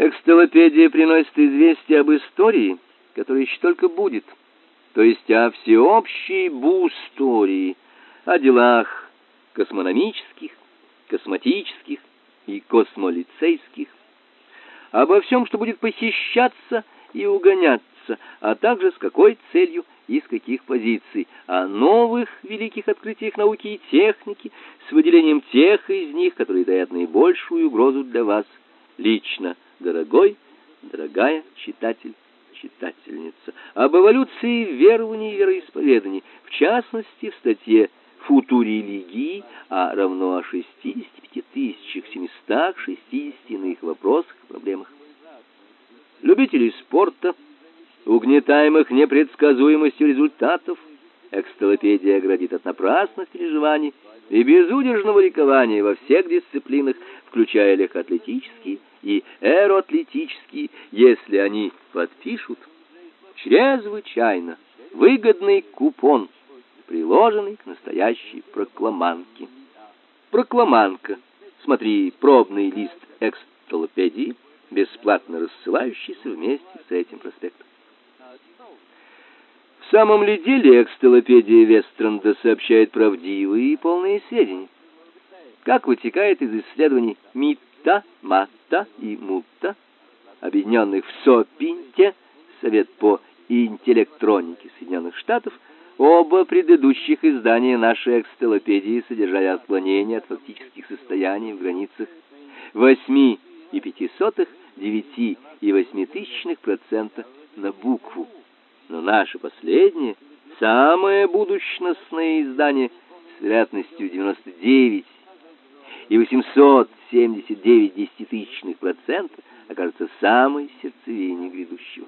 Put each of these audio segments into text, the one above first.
Экстелопедия приносит известие об истории, которая еще только будет, то есть о всеобщей бу-истории, о делах космономических, косматических и космолицейских, обо всем, что будет похищаться и угоняться, а также с какой целью и с каких позиций, о новых великих открытиях науки и техники, с выделением тех из них, которые дают наибольшую угрозу для вас лично дорогой, дорогая читатель, читательница, об эволюции верований и вероисповеданий, в частности, в статье «Футурелигии», а равно о 65 760 иных вопросах и проблемах. Любителей спорта, угнетаемых непредсказуемостью результатов, экстелопедия оградит от напрасных переживаний и безудержного ликования во всех дисциплинах, включая легкоатлетические и аэроатлетические, если они подпишут чрезвычайно выгодный купон, приложенный к настоящей прокламанке. Прокламанка. Смотри, пробный лист экстолопедии, бесплатно рассылающийся вместе с этим проспектом. В самом ли деле экстолопедия Вестранда сообщает правдивые и полные сведения? Как вытекает из исследований МИТ Та, Матта и Мутта, объединенных в СОПИНТе, Совет по интеллектронике Соединенных Штатов, оба предыдущих издания нашей экстелопедии содержали отклонения от фактических состояний в границах 8,5, 9 и 8 тысячных процента на букву. Но наше последнее, самое будущностное издание с вероятностью 99 и 879 десятитысячных процента окажется самой сердцевине грядущего.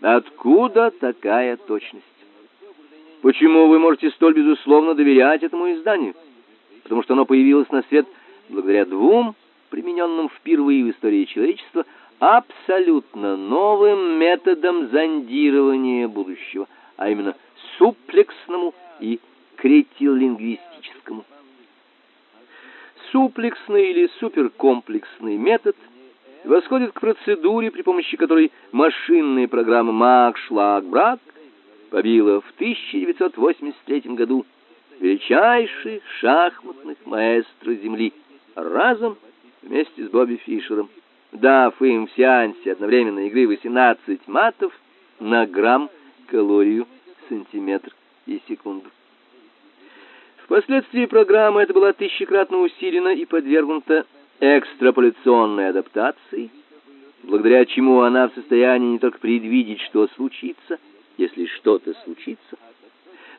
Откуда такая точность? Почему вы можете столь безусловно доверять этому изданию? Потому что оно появилось на свет благодаря двум примененным впервые в истории человечества абсолютно новым методам зондирования будущего, а именно суплексному и кретилингвистическому суплексный или суперкомплексный метод восходит к процедуре, при помощи которой машинная программа Мак-Шлаг-Брак побила в 1983 году величайших шахматных маэстро Земли разом вместе с Бобби Фишером, дав им в сеансе одновременной игры 18 матов на грамм калорию сантиметр и секунду. Впоследствии программа эта была тысячекратно усилена и подвергнута экстраполяционной адаптации, благодаря чему она в состоянии не только предвидеть, что случится, если что-то случится,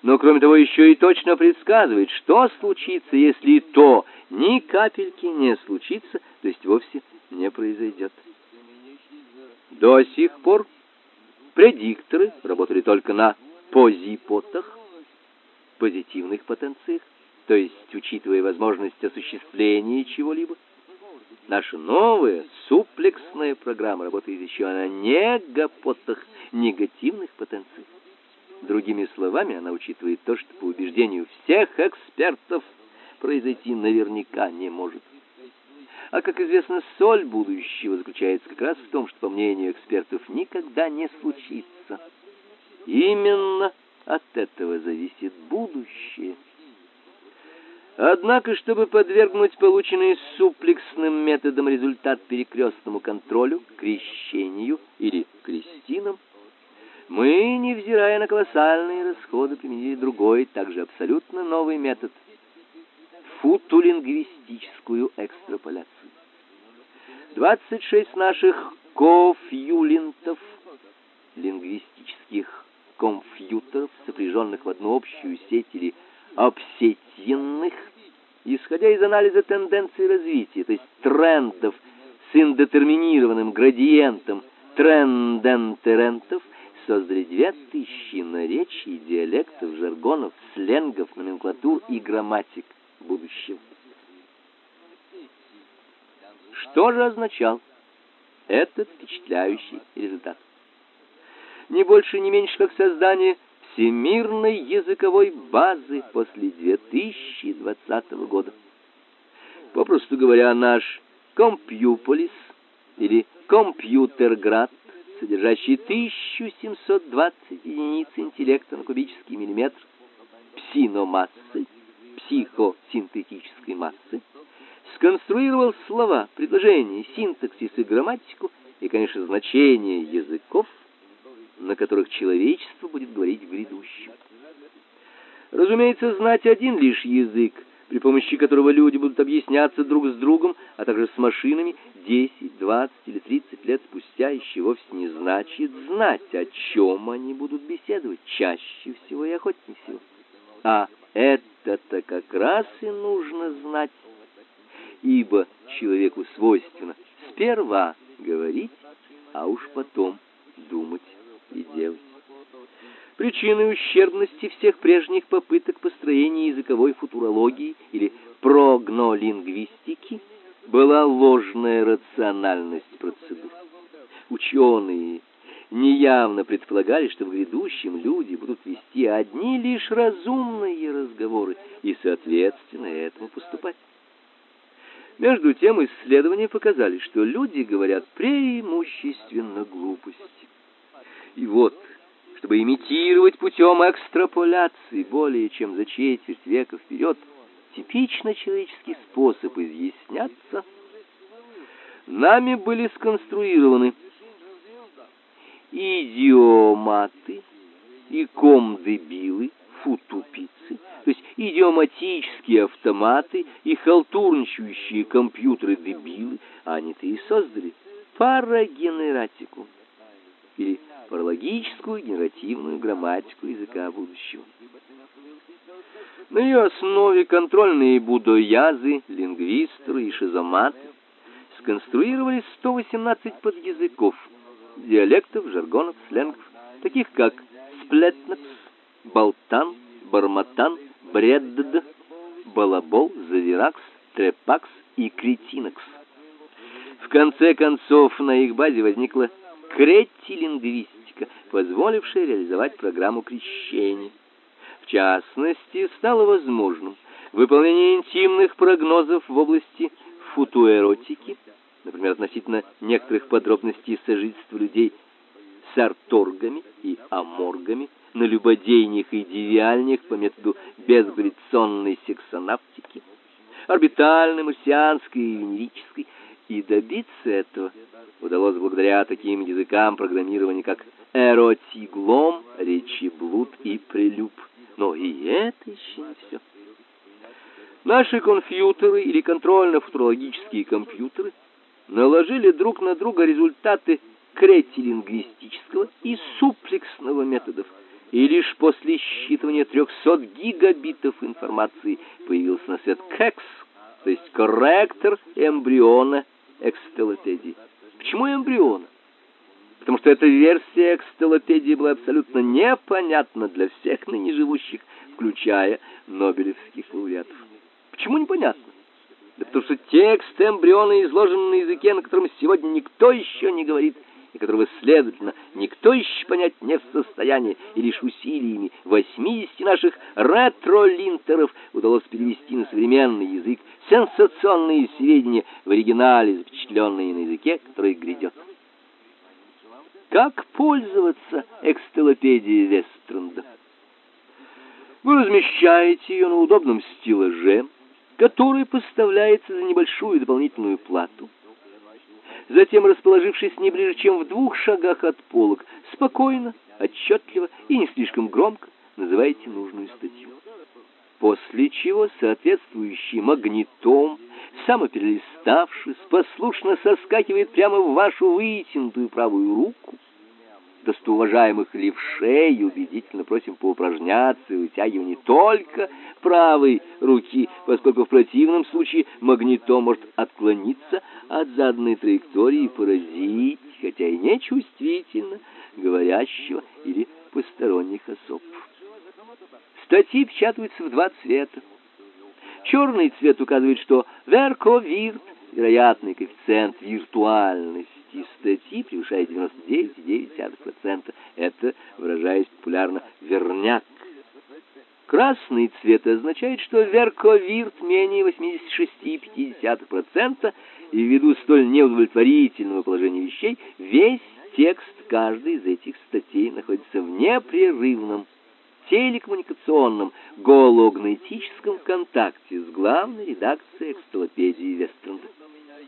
но кроме того еще и точно предсказывает, что случится, если то ни капельки не случится, то есть вовсе не произойдет. До сих пор предикторы работали только на позипотах, позитивных потенциях, то есть учитывая возможность осуществления чего-либо. Наша новая суплексная программа работает еще на негапотах, негативных потенциях. Другими словами, она учитывает то, что по убеждению всех экспертов произойти наверняка не может. А как известно, соль будущего заключается как раз в том, что по мнению экспертов никогда не случится. Именно от этого зависит будущее. Однако, чтобы подвергнуть полученный суплексным методом результат перекрестному контролю, крещению или крестинам, мы, невзирая на колоссальные расходы, применили другой, также абсолютно новый метод – футулингвистическую экстраполяцию. 26 наших кофьюлинтов, лингвистических компьютеров, сопряженных в одну общую сеть или обсетьенных, исходя из анализа тенденций развития, то есть трендов с индетерминированным градиентом трендентерентов, создали две тысячи наречий, диалектов, жаргонов, сленгов, номенклатур и грамматик будущего. Что же означал этот впечатляющий результат? Не больше, не меньше, как создание всемирной языковой базы после 2020 года. Попросту говоря, наш Компьюполис или компьютерград, содержащий 1720 единиц интеллекта на кубический миллиметр, псиномассы, психосинтетической массы, сконструировал слова, предложения, синтаксис и грамматику и, конечно, значения языков, на которых человечество будет говорить в грядущем. Разумеется, знать один лишь язык, при помощи которого люди будут объясняться друг с другом, а также с машинами, 10, 20 или 30 лет спустя еще вовсе не значит знать, о чем они будут беседовать, чаще всего и охотнее всего. А это-то как раз и нужно знать, ибо человеку свойственно сперва говорить, а уж потом думать и делать. Причиной ущербности всех прежних попыток построения языковой футурологии или прогнолингвистики была ложная рациональность процедур. Ученые неявно предполагали, что в грядущем люди будут вести одни лишь разумные разговоры и, соответственно, этому поступать. Между тем исследования показали, что люди говорят преимущественно глупости. И вот чтобы имитировать путем экстраполяции более чем за четверть века вперед типично человеческий способ изъясняться, нами были сконструированы идиоматы и комдебилы, футупицы, то есть идиоматические автоматы и халтурничающие компьютеры-дебилы, они-то и создали парагенератику или паралогическую генеративную грамматику языка будущего. На ее основе контрольные будоязы, лингвистеры и шизоматы сконструировали 118 подязыков, диалектов, жаргонов, сленгов, таких как сплетнекс, болтан, барматан, бредд, балабол, завиракс, трепакс и кретинекс. В конце концов, на их базе возникла кретилингвистика позволившая реализовать программу крещения. В частности, стало возможным выполнение интимных прогнозов в области футуэротики, например, относительно некоторых подробностей сожительства людей с арторгами и аморгами, на любодейнях и девиальнях по методу безгравитационной сексонавтики, орбитальной, марсианской и венерической, и добиться этого удалось благодаря таким языкам программирования, как эротиглом, речеблуд и прелюб. Но и это еще не все. Наши компьютеры или контрольно-футурологические компьютеры наложили друг на друга результаты кретилингвистического и суплексного методов, и лишь после считывания 300 гигабитов информации появился на свет кекс, то есть корректор эмбриона экстелопедии. Почему эмбриона? потому что эта версия экстелопедии была абсолютно непонятна для всех ныне живущих, включая нобелевских лауреатов. Почему непонятно? Да потому что текст эмбриона изложен на языке, на котором сегодня никто еще не говорит, и которого, следовательно, никто еще понять не в состоянии, и лишь усилиями 80 наших ретролинтеров удалось перевести на современный язык сенсационные сведения в оригинале, запечатленные на языке, который грядет. Как пользоваться экстелопедией Вестренда? Вы размещаете ее на удобном стеллаже, который поставляется за небольшую дополнительную плату. Затем, расположившись не ближе, чем в двух шагах от полок, спокойно, отчетливо и не слишком громко называйте нужную статью. После чего соответствующий магнитом, самоперелиставшись, послушно соскакивает прямо в вашу вытянутую правую руку, достоуважаемых левшей убедительно просим поупражняться и вытягивать не только правой руки, поскольку в противном случае магнитом может отклониться от заданной траектории и поразить, хотя и не чувствительно, говорящего или посторонних особ. Статьи печатаются в два цвета. Черный цвет указывает, что верковирт, вероятный коэффициент виртуальности, части статьи превышает 99,9%. Это, выражаясь популярно, верняк. Красный цвет означает, что верковирт менее 86,5%, и ввиду столь неудовлетворительного положения вещей, весь текст каждой из этих статей находится в непрерывном телекоммуникационном гологнетическом контакте с главной редакцией экстолопедии Вестернда.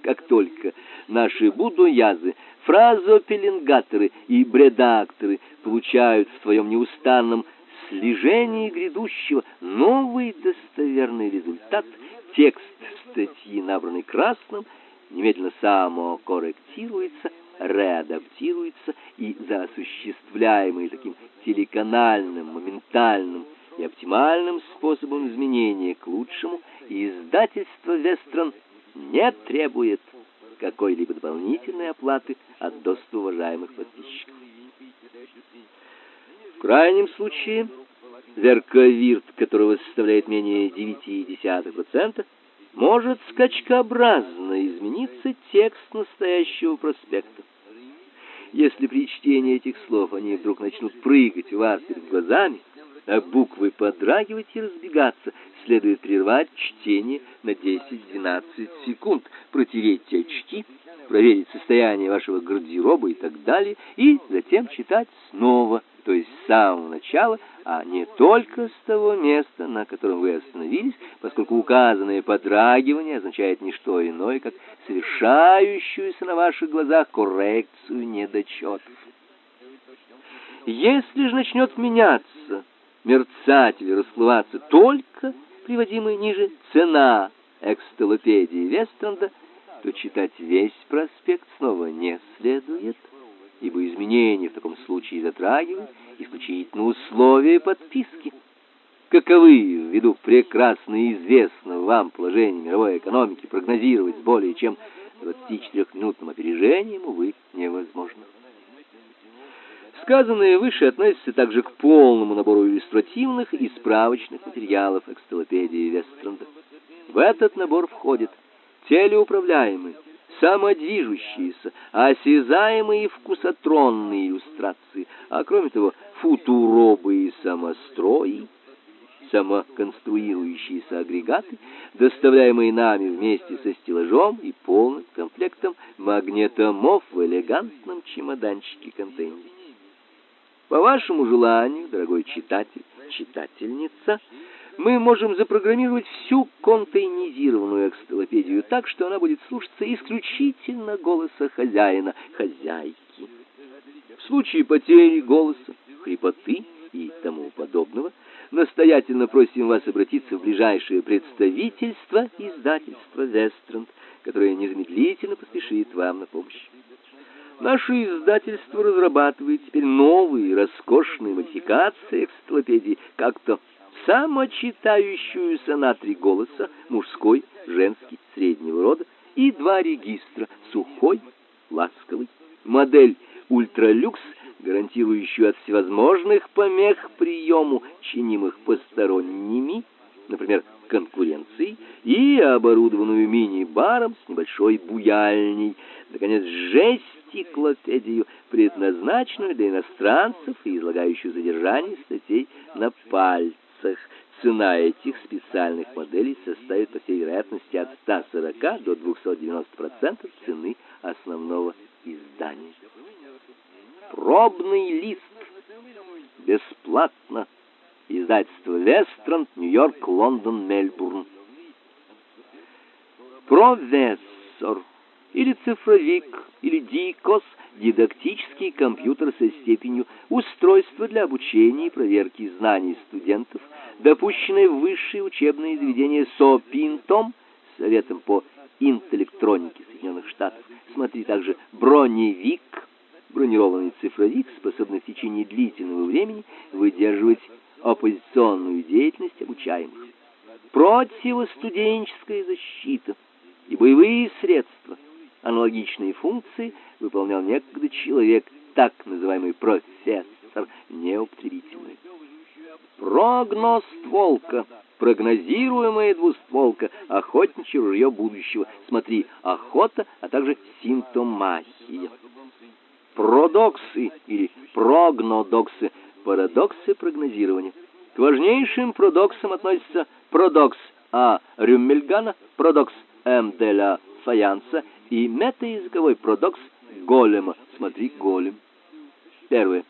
Как только наши будоязы, фразопеленгаторы и бредакторы получают в своем неустанном слежении грядущего новый достоверный результат, текст статьи, набранный красным, немедленно самокорректируется, реадаптируется и за осуществляемый таким телеканальным, моментальным и оптимальным способом изменения к лучшему издательство «Вестрон» не требует какой-либо дополнительной оплаты от достуважаемых подписчиков. В крайнем случае, верковирт, которого составляет менее 9,1%, может скачкообразно измениться текст настоящего проспекта. Если при чтении этих слов они вдруг начнут прыгать вас перед глазами, а буквы подрагивать и разбегаться, следует прервать чтение на 10-12 секунд, протереть очки, проверить состояние вашего гардероба и так далее, и затем читать снова, то есть с самого начала, а не только с того места, на котором вы остановились, поскольку указанное подрагивание означает не что иное, как совершающуюся на ваших глазах коррекцию недочетов. Если же начнет меняться мерцать или расплываться только приводимая ниже цена экстолопедии Вестранда, то читать весь проспект снова не следует, ибо изменения в таком случае затрагивают исключительно условия подписки. Каковы, ввиду прекрасно известного вам положения мировой экономики, прогнозировать с более чем 24-минутным опережением, увы, невозможно. Сказанное выше относится также к полному набору иллюстративных и справочных материалов экстолопедии Вестранда. В этот набор входит телеуправляемые, самодвижущиеся, осязаемые вкусотронные иллюстрации, а кроме того футуробы и самострои, самоконструирующиеся агрегаты, доставляемые нами вместе со стеллажом и полным комплектом магнетомов в элегантном чемоданчике-контейнере. По вашему желанию, дорогой читатель, читательница, мы можем запрограммировать всю контейнизированную экстолопедию так, что она будет слушаться исключительно голоса хозяина, хозяйки. В случае потери голоса, хрипоты и тому подобного, настоятельно просим вас обратиться в ближайшее представительство издательства «Вестранд», которое незамедлительно поспешит вам на помощь. Наше издательство разрабатывает теперь новые роскошные модификации эксцелопедии, как-то самочитающуюся на три голоса, мужской, женский, среднего рода, и два регистра, сухой, ласковый. Модель ультралюкс, гарантирующую от всевозможных помех приему, чинимых посторонними, например, конкуренцией, и оборудованную мини-баром с небольшой буяльней. Наконец, жесть энциклопедию, предназначенную для иностранцев и излагающую содержание статей на пальцах. Цена этих специальных моделей составит, по всей вероятности, от 140 до 290% цены основного издания. Пробный лист. Бесплатно. Издательство Вестранд, Нью-Йорк, Лондон, Мельбурн. Профессор или цифровик, или ДИКОС, дидактический компьютер со степенью устройства для обучения и проверки знаний студентов, допущенные в высшие учебные заведения СОПИНТом, Советом по интеллектронике Соединенных Штатов. Смотри также броневик, бронированный цифровик, способный в течение длительного времени выдерживать оппозиционную деятельность обучаемых. Противостуденческая защита и боевые средства – Аналогичные функции выполнял некогда человек, так называемый профессор, неупотребительный. Прогностволка, прогнозируемая двустволка, охотничье ружье будущего. Смотри, охота, а также симптомахия. Продоксы или прогнодоксы, парадоксы прогнозирования. К важнейшим продоксам относятся продокс А. Рюммельгана, продокс М. де ла Фаянса и метаязыковой продокс Голема. Смотри, Голем. Первое.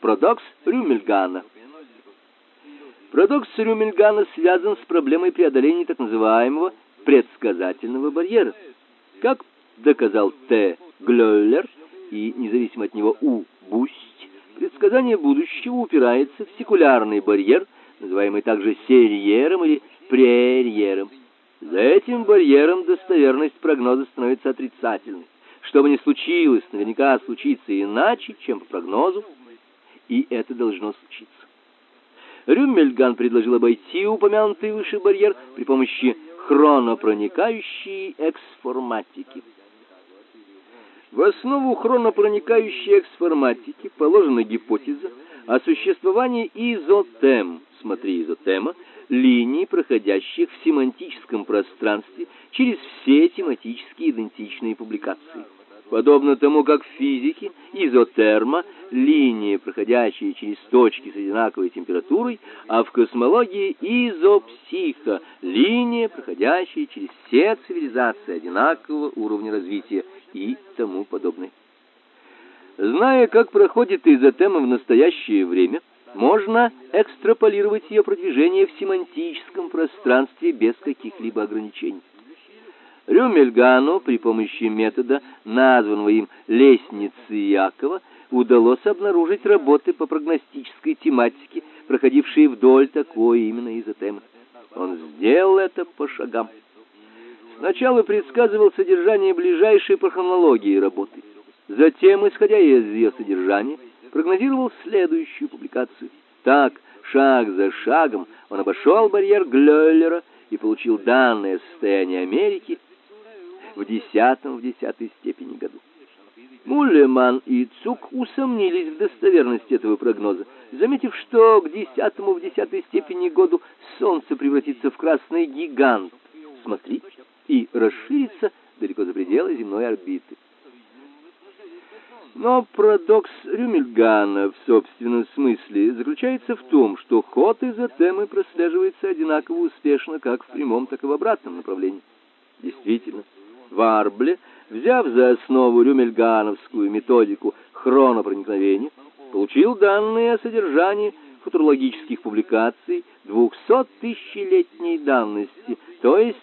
Продокс Рюмельгана. Продокс Рюмельгана связан с проблемой преодоления так называемого предсказательного барьера. Как доказал Т. Глёллер и независимо от него У. Бусть, предсказание будущего упирается в секулярный барьер, называемый также серьером или прерьером. За этим барьером достоверность прогноза становится отрицательной. Что бы ни случилось, наверняка случится иначе, чем по прогнозу, и это должно случиться. Рюммельган предложил обойти упомянутый выше барьер при помощи хронопроникающей эксформатики. В основу хронопроникающей эксформатики положена гипотеза о существовании изотем, смотри изотема, линий, проходящих в семантическом пространстве через все тематически идентичные публикации. Подобно тому, как в физике изотерма — линии, проходящие через точки с одинаковой температурой, а в космологии изопсиха — линия, проходящая через все цивилизации одинакового уровня развития и тому подобное. Зная, как проходит изотема в настоящее время, можно экстраполировать ее продвижение в семантическом пространстве без каких-либо ограничений. Рюмельгану при помощи метода, названного им «лестницы Якова», удалось обнаружить работы по прогностической тематике, проходившие вдоль такой именно изотемы. Он сделал это по шагам. Сначала предсказывал содержание ближайшей по хронологии работы. Затем, исходя из ее содержания, прогнозировал следующую публикацию. Так, шаг за шагом, он обошел барьер Глёллера и получил данное состояние Америки в десятом в десятой степени году. Муллеман и Цук усомнились в достоверности этого прогноза, заметив, что к десятому в десятой степени году Солнце превратится в красный гигант, смотри, и расширится далеко за пределы земной орбиты. Но парадокс Рюмельгана в собственном смысле заключается в том, что ход изотемы прослеживается одинаково успешно как в прямом, так и в обратном направлении. Действительно, Варбле, взяв за основу рюмельгановскую методику хронопроникновения, получил данные о содержании футурологических публикаций 200-тысячелетней давности, то есть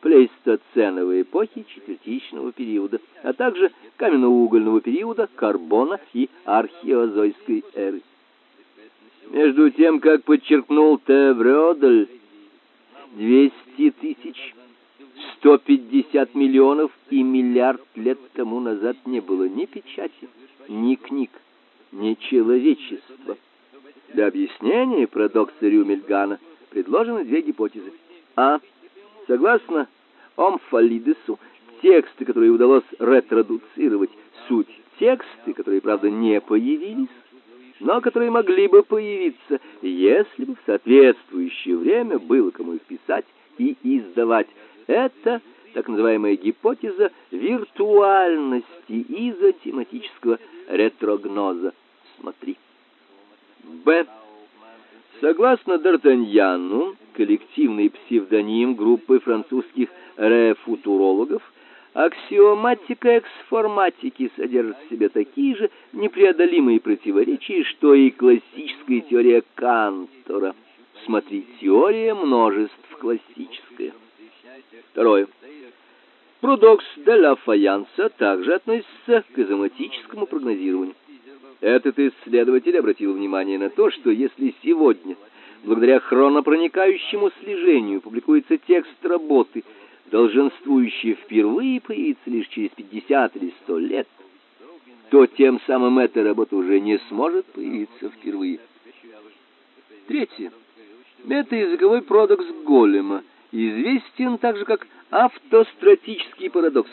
плейстоценовой эпохи четвертичного периода, а также каменноугольного периода Карбона и археозойской эры. Между тем, как подчеркнул Теврёдль, 200 тысяч 150 миллионов и миллиард лет тому назад не было ни печати, ни книг, ни человечества. Для объяснения парадокса Рюмельгана предложены две гипотезы. А. Согласно Омфалидесу, тексты, которые удалось ретродуцировать, суть тексты, которые, правда, не появились, но которые могли бы появиться, если бы в соответствующее время было кому их писать и издавать. Это так называемая гипотеза виртуальности изотематического ретрогноза. Смотри. Б. Согласно Д'Артаньяну, коллективный псевдоним группы французских рефутурологов, аксиоматика эксформатики содержит в себе такие же непреодолимые противоречия, что и классическая теория Кантора. Смотри, теория множеств классическая. Второе. Продокс де ла Фаянса также относится к изоматическому прогнозированию. Этот исследователь обратил внимание на то, что если сегодня, благодаря хронопроникающему слежению, публикуется текст работы, долженствующий впервые появиться лишь через 50 или 100 лет, то тем самым эта работа уже не сможет появиться впервые. Третье. Метаязыковой продокс Голема известен также как автостратический парадокс.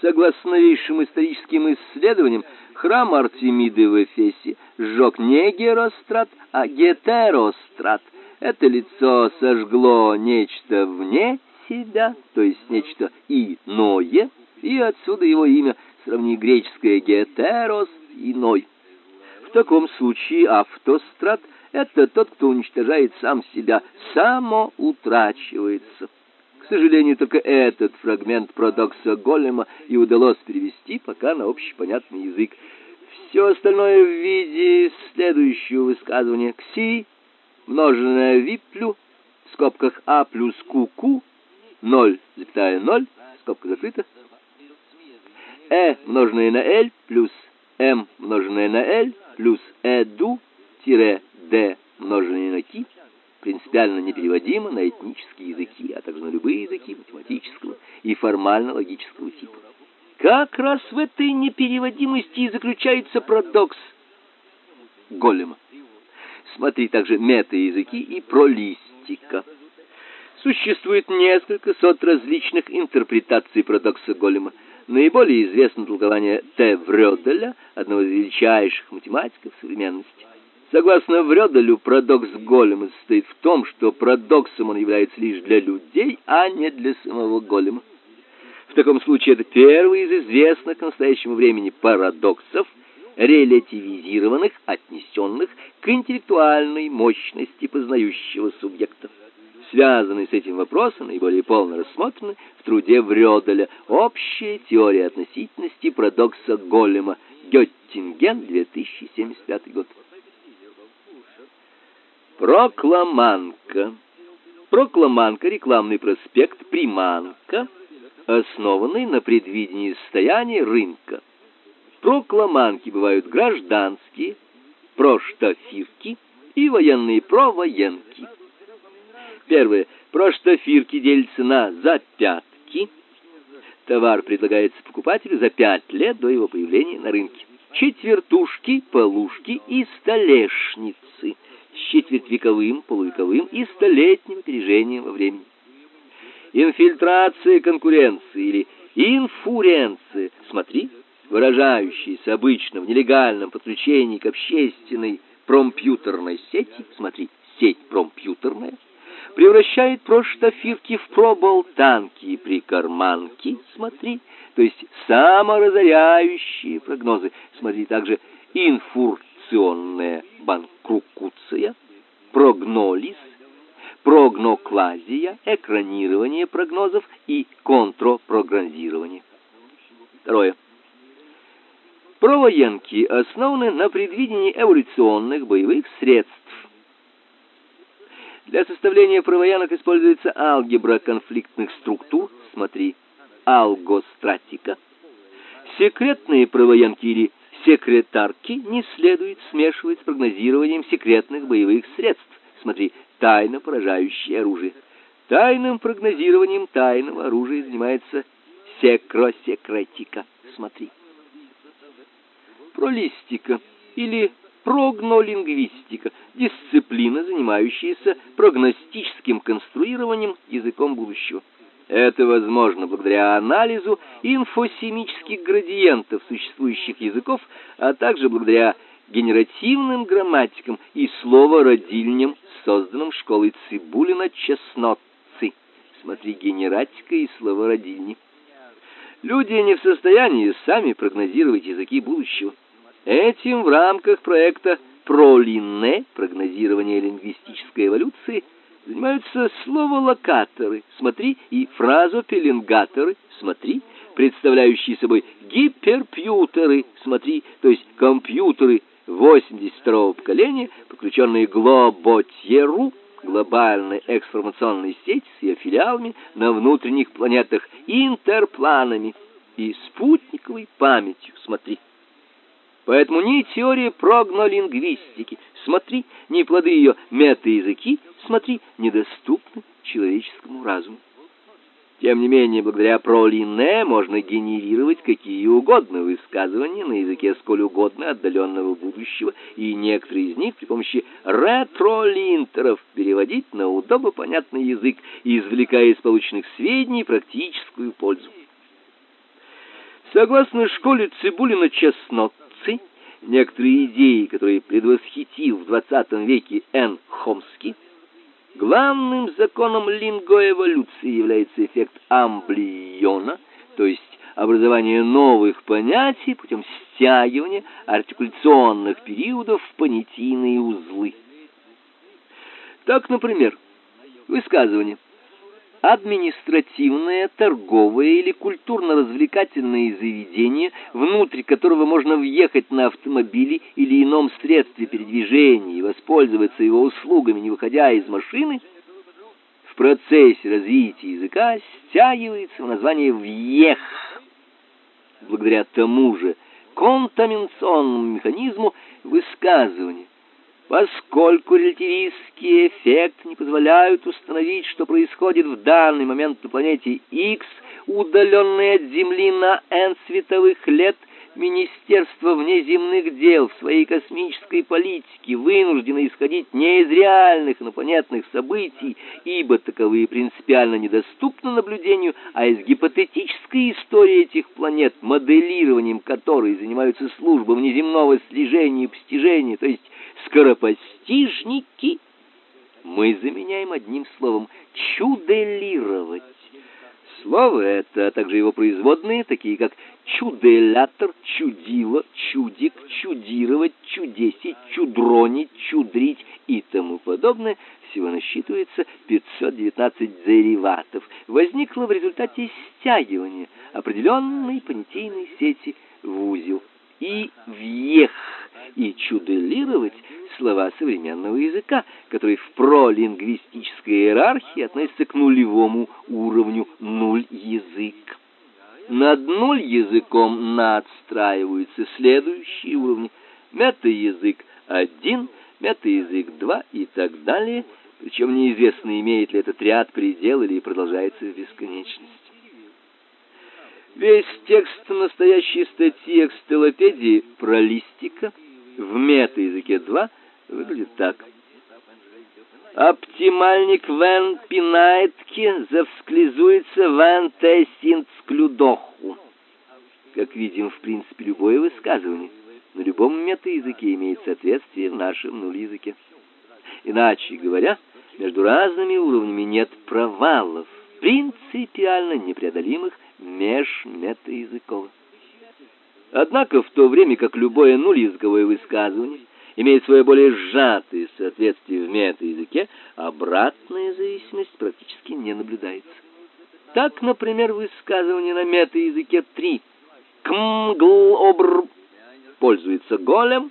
Согласно новейшим историческим исследованиям, храм Артемиды в Эфесе сжег не герострат, а гетерострат. Это лицо сожгло нечто вне себя, то есть нечто иное, и отсюда его имя, сравни греческое гетерос, иной. В таком случае автострат Это тот, кто уничтожает сам себя, самоутрачивается. К сожалению, только этот фрагмент продокса Голема и удалось перевести пока на общепонятный язык. Все остальное в виде следующего высказывания. Кси, множеное виплю, в скобках А плюс КУ, 0,0, скобка закрыта. Э, множеное на L, плюс М, множеное на L, плюс Эду, тире Д, множеное на Ки, принципиально непереводимо на этнические языки, а также на любые языки математического и формально-логического типа. Как раз в этой непереводимости и заключается парадокс Голема. Смотри также метаязыки и пролистика. Существует несколько сот различных интерпретаций парадокса Голема. Наиболее известно толкование Т. Врёделя, одного из величайших математиков современности. Согласно Врёделю, парадокс Голема состоит в том, что парадоксом он является лишь для людей, а не для самого Голема. В таком случае это первый из известных к настоящему времени парадоксов, релятивизированных, отнесенных к интеллектуальной мощности познающего субъекта. Связанный с этим вопросом наиболее полно рассмотрены в труде Врёделя «Общая теория относительности парадокса Голема. Геттинген, 2075 год». Прокламанка. Прокламанка рекламный проспект Приманка основанный на предвидении состояния рынка. Прокламанки бывают гражданские, проштафирки и военные провоенки. Первое. Проштафирки делятся на запятки. Товар предлагается покупателю за пять лет до его появления на рынке. Четвертушки, полушки и столешницы с четвертьвековым, полувековым и столетним опережением во времени. Инфильтрация конкуренции или инфуренция, смотри, выражающаяся обычно в нелегальном подключении к общественной промпьютерной сети, смотри, сеть промпьютерная, превращает проштафирки в проболтанки и прикарманки, смотри, то есть саморазоряющие прогнозы, смотри, также инфурционная банкрукуция, прогнолиз, прогноклазия, экранирование прогнозов и контрпрогнозирование. Второе. Провоенки основаны на предвидении эволюционных боевых средств. Для составления провоянок используется алгебра конфликтных структур, смотри, алгостратика. Секретные провоянки или секретарки не следует смешивать с прогнозированием секретных боевых средств. Смотри, тайно поражающее оружие. Тайным прогнозированием тайного оружия занимается секросекретика. Смотри. Пролистика или прогнолингвистика – дисциплина, занимающаяся прогностическим конструированием языком будущего. Это возможно благодаря анализу инфосемических градиентов существующих языков, а также благодаря генеративным грамматикам и словородильням, созданным школой Цибулина Чеснотцы. Смотри, генератика и словородильни. Люди не в состоянии сами прогнозировать языки будущего. Этим в рамках проекта Пролинне, прогнозирование лингвистической эволюции, занимаются словолокаторы, смотри, и фразопеленгаторы, смотри, представляющие собой гиперпьютеры, смотри, то есть компьютеры 82-го поколения, подключенные к Глоботьеру, глобальной эксформационной сети с ее филиалами на внутренних планетах интерпланами и спутниковой памятью, смотри. Поэтому ни теория прогнолингвистики, смотри, ни плоды ее метаязыки, смотри, недоступны человеческому разуму. Тем не менее, благодаря пролине можно генерировать какие угодно высказывания на языке сколь угодно отдаленного будущего, и некоторые из них при помощи ретролинтеров переводить на удобопонятный язык, извлекая из полученных сведений практическую пользу. Согласно школе Цибулина-Чеснотцы, некоторые идеи, которые предвосхитил в XX веке Н. Хомский, Главным законом лингоэволюции является эффект амблиона, то есть образование новых понятий путем стягивания артикуляционных периодов в понятийные узлы. Так, например, высказывание административное, торговое или культурно-развлекательное заведение, внутрь которого можно въехать на автомобиле или ином средстве передвижения и воспользоваться его услугами, не выходя из машины, в процессе развития языка стягивается в название «въех». Благодаря тому же контаминационному механизму высказывания Поскольку релятивистский эффект не позволяют установить, что происходит в данный момент на планете X, удаленной от Земли на n световых лет, Министерство внеземных дел в своей космической политике вынуждено исходить не из реальных инопланетных событий, ибо таковые принципиально недоступны наблюдению, а из гипотетической истории этих планет, моделированием которой занимаются службы внеземного слежения и постижения, то есть скоропостижники, мы заменяем одним словом чуделировать. Слово это, а также его производные, такие как чуделятор, чудило, чудик, чудировать, чудесить, чудронить, чудрить и тому подобное, всего насчитывается 519 дериватов. Возникло в результате стягивания определенной понятийной сети в узел. И въех и чуделировать слова современного языка, который в пролингвистической иерархии относится к нулевому уровню нуль язык. Над нуль языком надстраиваются следующие уровни: мета-язык 1, мета-язык 2 и так далее, причем неизвестно, имеет ли этот ряд предел или продолжается в бесконечность. Весь текст настоящей статьи экстелопедии пролистика в мета-языке 2 выглядит так. Оптимальник вен пинайтке завсклизуется вен тесинцклюдоху. Как видим, в принципе, любое высказывание на любом метаязыке имеет соответствие в нашем нуль-языке. Иначе говоря, между разными уровнями нет провалов, принципиально непреодолимых межметаязыковых. Однако в то время как любое нуль-языковое высказывание имеет свое более сжатое соответствие в метаязыке, обратная зависимость практически не наблюдается. Так, например, высказывание на метаязыке 3 «кмгл-обр» пользуется голем,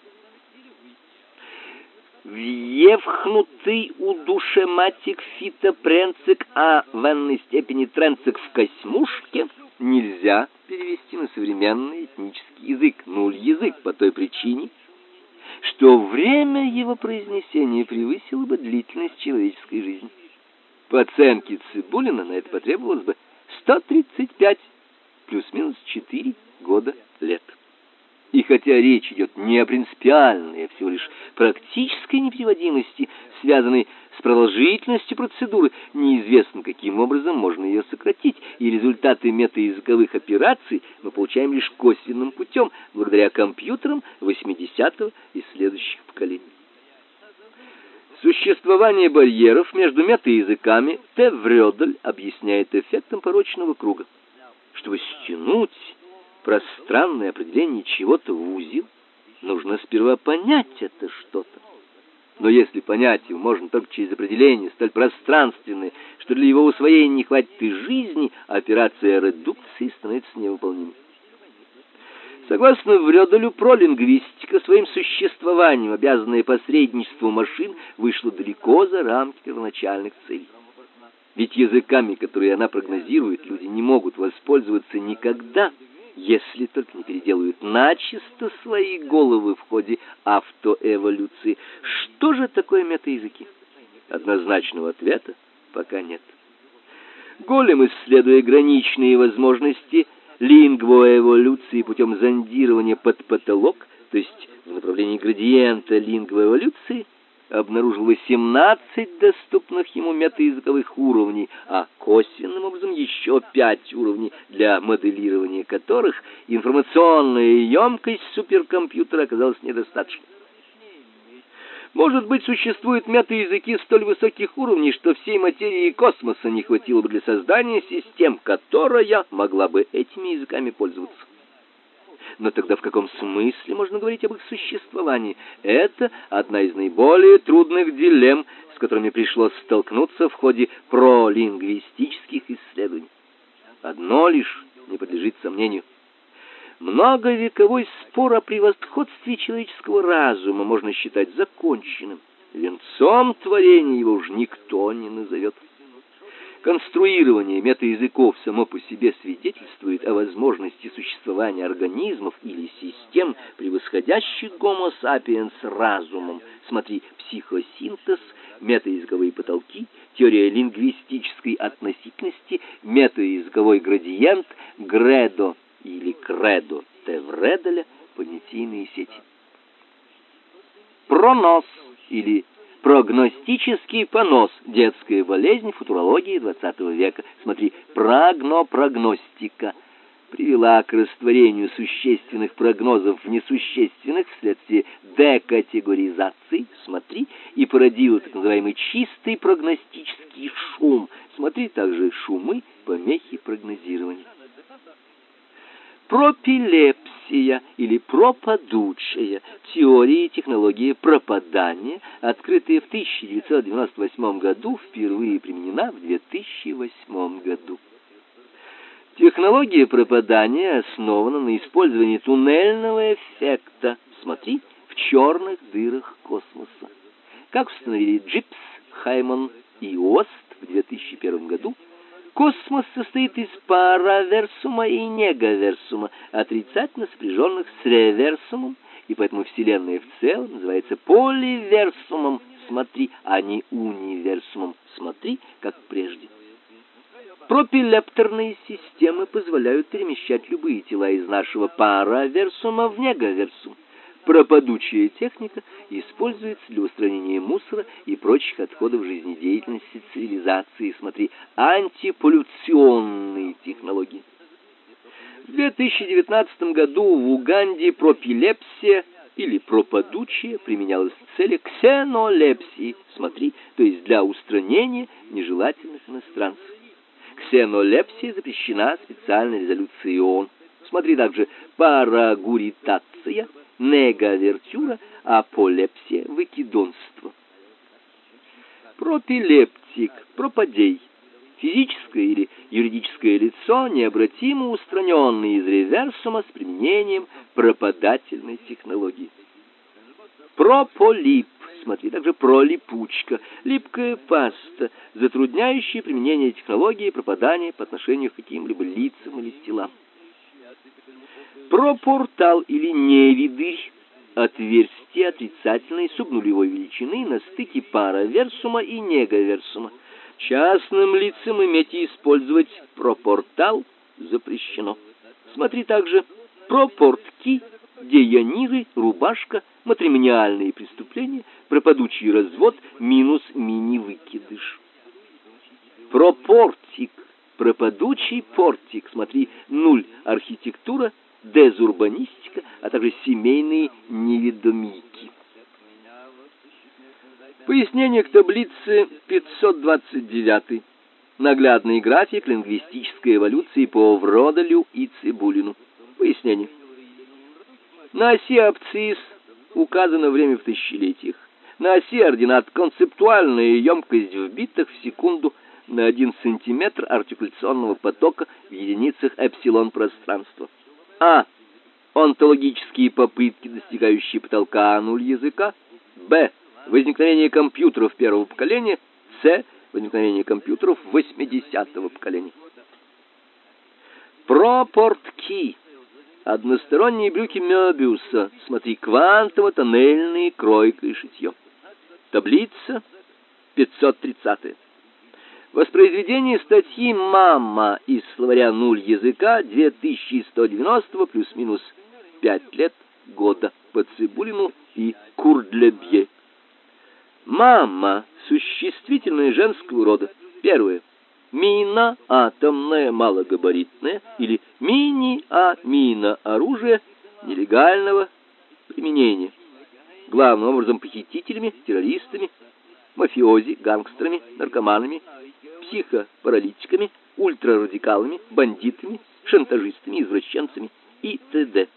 въевхнутый удушематик фитопренцик, а в энной степени тренцик в косьмушке нельзя перевести на современный этнический язык, нуль язык, по той причине, что время его произнесения превысило бы длительность человеческой жизни. По оценке Цибулина на это потребовалось бы 135 плюс-минус 4 года лет. И хотя речь идет не о принципиальной, а всего лишь практической непереводимости, связанной с продолжительностью процедуры, неизвестно, каким образом можно ее сократить, и результаты метаязыковых операций мы получаем лишь косвенным путем, благодаря компьютерам 80-го и следующих поколений. Существование барьеров между метаязыками Т. Врёдель объясняет эффектом порочного круга. Чтобы стянуть пространное определение чего-то в узел, нужно сперва понять это что-то. Но если понять его можно только через определение столь пространственное, что для его усвоения не хватит и жизни, операция редукции становится невыполнимой. Согласно Врёделю, пролингвистика своим существованием, обязанная посредничеству машин, вышла далеко за рамки первоначальных целей. Ведь языками, которые она прогнозирует, люди не могут воспользоваться никогда – если только не переделают начисто свои головы в ходе автоэволюции. Что же такое метаязыки? Однозначного ответа пока нет. Голем, исследуя граничные возможности лингвоэволюции путем зондирования под потолок, то есть в направлении градиента лингвоэволюции, обнаружил 18 доступных ему метаязыковых уровней, а косвенным образом еще 5 уровней, для моделирования которых информационная емкость суперкомпьютера оказалась недостаточной. Может быть, существуют метаязыки столь высоких уровней, что всей материи космоса не хватило бы для создания систем, которая могла бы этими языками пользоваться. Но тогда в каком смысле можно говорить об их существовании? Это одна из наиболее трудных дилемм, с которыми пришлось столкнуться в ходе пролингвистических исследований. Одно лишь не подлежит сомнению. Многовековой спор о превосходстве человеческого разума можно считать законченным. Венцом творения его уж никто не назовет. Конструирование метаязыков само по себе свидетельствует о возможности существования организмов или систем, превосходящих Homo sapiens разумом. Смотри, психосинтез, метаязыковые потолки, теория лингвистической относительности, метаязыковой градиент, гредо или кредо Тевределя, понятийные сети. Пронос или Прогностический понос. Детская болезнь футурологии XX века. Смотри, прогнопрогностика привела к растворению существенных прогнозов в несущественных вследствие декатегоризации, смотри, и породила так называемый чистый прогностический шум. Смотри также шумы, помехи прогнозирования пропилепсия или пропадучая, теории и технологии пропадания, открытая в 1998 году, впервые применена в 2008 году. Технология пропадания основана на использовании туннельного эффекта. Смотри, в черных дырах космоса. Как установили Джипс, Хайман и Ост в 2001 году, Космос состоит из параверсума и негаверсума, отрицательно сопряженных с реверсумом, и поэтому Вселенная в целом называется поливерсумом, смотри, а не универсумом, смотри, как прежде. Пропилепторные системы позволяют перемещать любые тела из нашего параверсума в негаверсум пропадучая техника используется для устранения мусора и прочих отходов жизнедеятельности цивилизации. Смотри, антиполюционные технологии. В 2019 году в Уганде пропилепсия или пропадучая применялась в цели ксенолепсии, смотри, то есть для устранения нежелательных иностранцев. Ксенолепсия запрещена специальной резолюцией ООН. Смотри также парагуритация – неговертюра, аполепсия, выкидонство. Пропилептик, пропадей, физическое или юридическое лицо, необратимо устраненное из реверсума с применением пропадательной технологии. Прополип, смотри, также пролипучка, липкая паста, затрудняющая применение технологии пропадания по отношению к каким-либо лицам или телам. Пропортал или невидырь отверстие отрицательной субнулевой величины на стыке параверсума и негаверсума. Частным лицам иметь и использовать пропортал запрещено. Смотри также пропортки, деяниры, рубашка, матримониальные преступления, пропадучий развод, минус мини-выкидыш. Пропортик, пропадучий портик, смотри, нуль, архитектура, дезурбанистика, а также семейные неведомики. Пояснение к таблице 529. Наглядный график лингвистической эволюции по Вроделю и Цибулину. Пояснение. На оси абцисс указано время в тысячелетиях. На оси ординат концептуальная емкость в битах в секунду на 1 сантиметр артикуляционного потока в единицах эпсилон пространства. А. Онтологические попытки, достигающие потолка нуль языка. Б. Возникновение компьютеров первого поколения. С. Возникновение компьютеров восьмидесятого поколения. Пропортки. Односторонние брюки Мёбиуса. Смотри, квантово-тоннельные кройка и шитье. Таблица 530. -я. Воспроизведение статьи «Мама» из словаря «Нуль языка» 2190 плюс-минус 5 лет года по Цибулину и Курдлебье. «Мама» — существительное женского рода. Первое. Мина — атомное малогабаритное или мини-а мина — оружие нелегального применения. Главным образом похитителями, террористами, мафиози, гангстерами, наркоманами, психопаралитиками, ультрарадикалами, бандитами, шантажистами, извращенцами и т.д.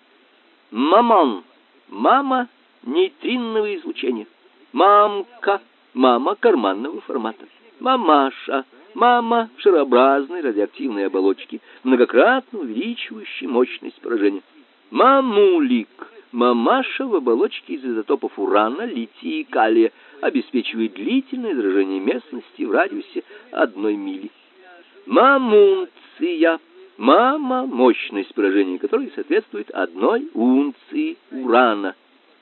Мамон — мама нейтринного излучения. Мамка — мама карманного формата. Мамаша — мама шарообразной радиоактивной оболочки, многократно увеличивающей мощность поражения. Мамулик — мамаша в оболочке из изотопов урана, лития и калия, обеспечивает длительное заражение местности в радиусе одной мили. Мамунция — Мама, мощность поражения которой соответствует одной унции урана.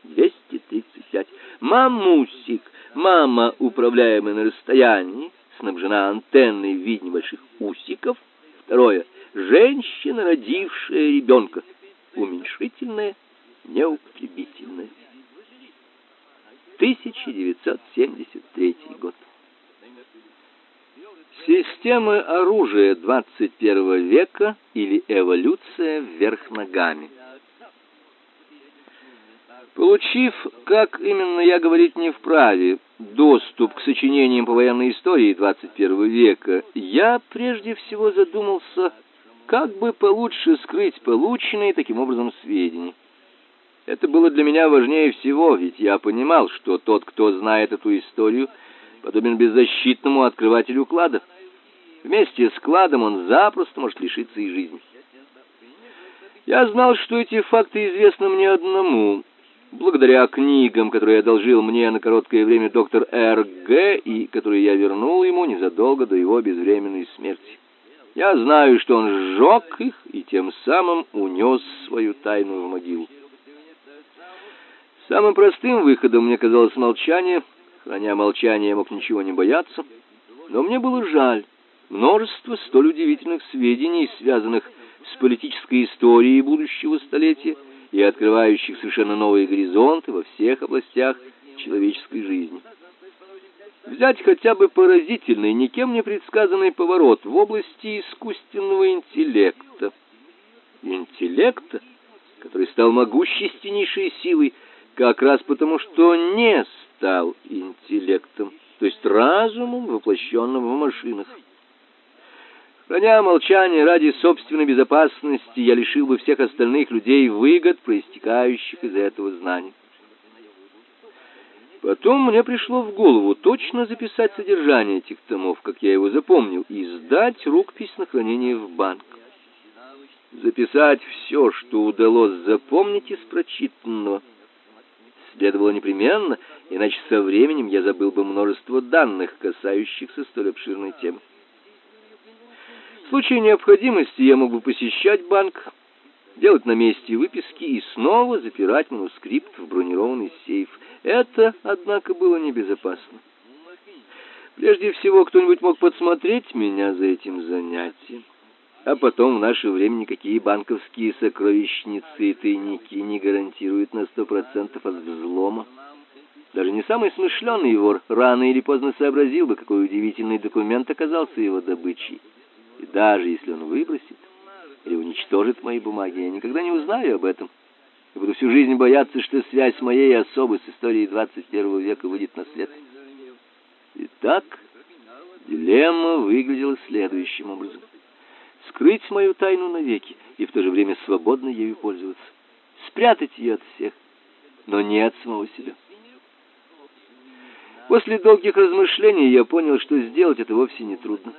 235. Мамусик. Мама, управляемая на расстоянии, снабжена антенной в виде небольших усиков. Второе. Женщина, родившая ребенка. Уменьшительное, неупотребительное. 1973 год. Системы оружия 21 века или эволюция вверх ногами. Получив, как именно я говорить не вправе, доступ к сочинениям по военной истории 21 века, я прежде всего задумался, как бы получше скрыть полученные таким образом сведения. Это было для меня важнее всего, ведь я понимал, что тот, кто знает эту историю, подобен беззащитному открывателю клада. Вместе с кладом он запросто может лишиться и жизни. Я знал, что эти факты известны мне одному, благодаря книгам, которые одолжил мне на короткое время доктор Р.Г. и которые я вернул ему незадолго до его безвременной смерти. Я знаю, что он сжег их и тем самым унес свою тайну в могилу. Самым простым выходом мне казалось молчание. Храня молчание, я мог ничего не бояться. Но мне было жаль множество столь удивительных сведений, связанных с политической историей будущего столетия и открывающих совершенно новые горизонты во всех областях человеческой жизни. Взять хотя бы поразительный, никем не предсказанный поворот в области искусственного интеллекта. Интеллекта, который стал могущественнейшей силой как раз потому, что не стал интеллектом, то есть разумом, воплощенным в машинах. Храня молчание ради собственной безопасности, я лишил бы всех остальных людей выгод, проистекающих из этого знания. Потом мне пришло в голову точно записать содержание этих томов, как я его запомнил, и сдать рукопись на хранение в банк. Записать все, что удалось запомнить из прочитанного, следовало непременно, иначе со временем я забыл бы множество данных, касающихся столь обширной темы. В случае необходимости я мог бы посещать банк, делать на месте выписки и снова запирать манускрипт в бронированный сейф. Это, однако, было небезопасно. Прежде всего, кто-нибудь мог подсмотреть меня за этим занятием. А потом в наше время никакие банковские сокровищницы и тайники не гарантируют на сто процентов от взлома. Даже не самый смышленый вор рано или поздно сообразил бы, какой удивительный документ оказался его добычей. И даже если он выбросит или уничтожит мои бумаги, я никогда не узнаю об этом. И буду всю жизнь бояться, что связь моей особы с историей 21 века выйдет на свет. Итак, дилемма выглядела следующим образом. Скрыть мою тайну навеки и в то же время свободно ею пользоваться. Спрятать ее от всех, но не от самого себя. После долгих размышлений я понял, что сделать это вовсе не трудно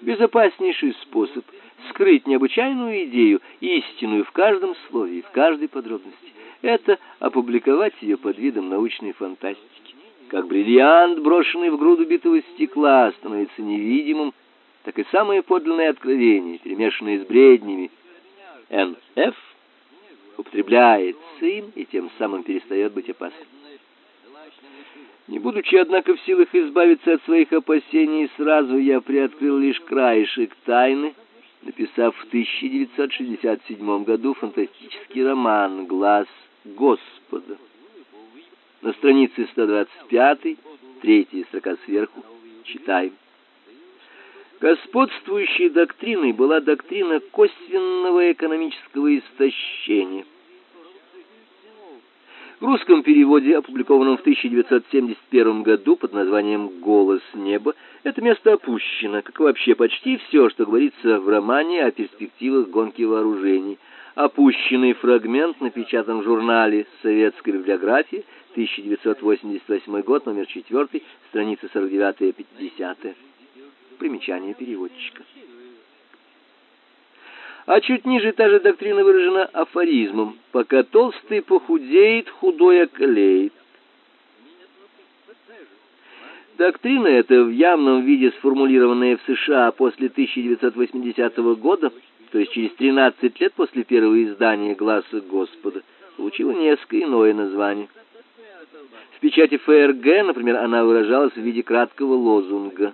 безопаснейший способ скрыть необычайную идею, истинную в каждом слове и в каждой подробности. Это опубликовать ее под видом научной фантастики. Как бриллиант, брошенный в груду битого стекла, становится невидимым, так и самые подлинные откровения, перемешанные с бреднями, НФ употребляется им и тем самым перестает быть опасным. Не будучи, однако, в силах избавиться от своих опасений, сразу я приоткрыл лишь краешек тайны, написав в 1967 году фантастический роман «Глаз Господа». На странице 125, третья строка сверху, читаем. Господствующей доктриной была доктрина косвенного экономического истощения – в русском переводе, опубликованном в 1971 году под названием «Голос неба», это место опущено, как вообще почти все, что говорится в романе о перспективах гонки вооружений. Опущенный фрагмент напечатан в журнале Советской библиографии, 1988 год, номер 4, страницы 49 и 50. Примечание переводчика. А чуть ниже та же доктрина выражена афоризмом: пока толстый похудеет, худой околеет. Доктрина эта в явном виде сформулированная в США после 1980 года то есть через 13 лет после первого издания «Гласа Господа», получила несколько иное название. В печати ФРГ, например, она выражалась в виде краткого лозунга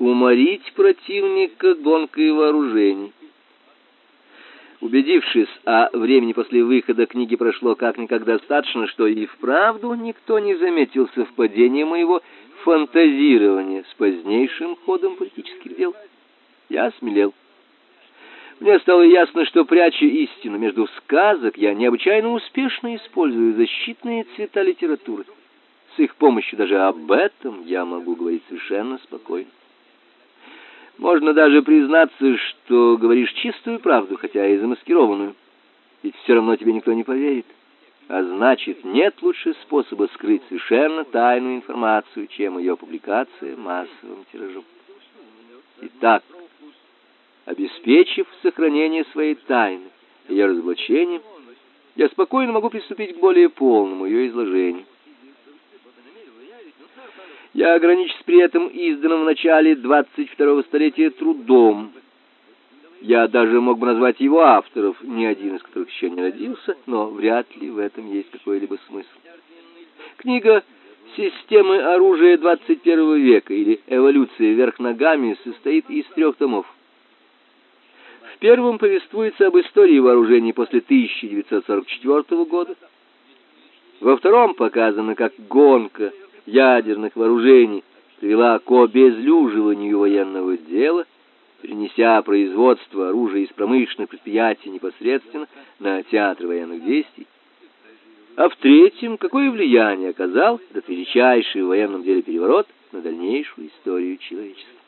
«Уморить противника гонкой вооружений». Убедившись, а времени после выхода книги прошло как никогда достаточно, что и вправду никто не заметил совпадения моего фантазирования с позднейшим ходом политических дел, я смелел. Мне стало ясно, что пряча истину между сказок, я необычайно успешно использую защитные цвета литературы. С их помощью даже об этом я могу говорить совершенно спокойно. Можно даже признаться, что говоришь чистую правду, хотя и замаскированную. Ведь все равно тебе никто не поверит. А значит, нет лучше способа скрыть совершенно тайную информацию, чем ее публикация массовым тиражом. Итак, обеспечив сохранение своей тайны, ее разоблачение, я спокойно могу приступить к более полному ее изложению. Я ограничусь при этом изданным в начале 22-го столетия трудом. Я даже мог бы назвать его авторов, ни один из которых еще не родился, но вряд ли в этом есть какой-либо смысл. Книга «Системы оружия 21 века» или «Эволюция вверх ногами» состоит из трех томов первом повествуется об истории вооружений после 1944 года. Во втором показано, как гонка ядерных вооружений привела к обезлюживанию военного дела, перенеся производство оружия из промышленных предприятий непосредственно на театры военных действий. А в третьем, какое влияние оказал этот величайший в военном деле переворот на дальнейшую историю человечества.